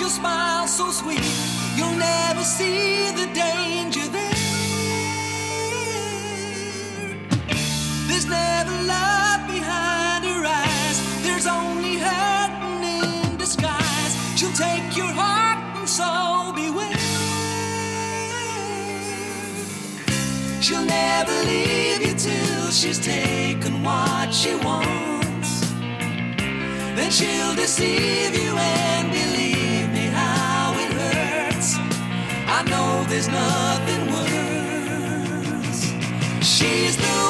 your smile so sweet, you'll never see the danger there. There's never love behind her eyes, there's only hurting in disguise. She'll take your heart and soul, beware. She'll never leave you till she's taken what she wants. Then she'll deceive you. there's nothing worse. She's the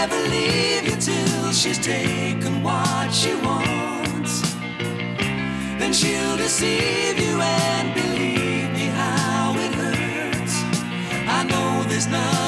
never leave you till she's taken what she wants. Then she'll deceive you and believe me how it hurts. I know there's nothing.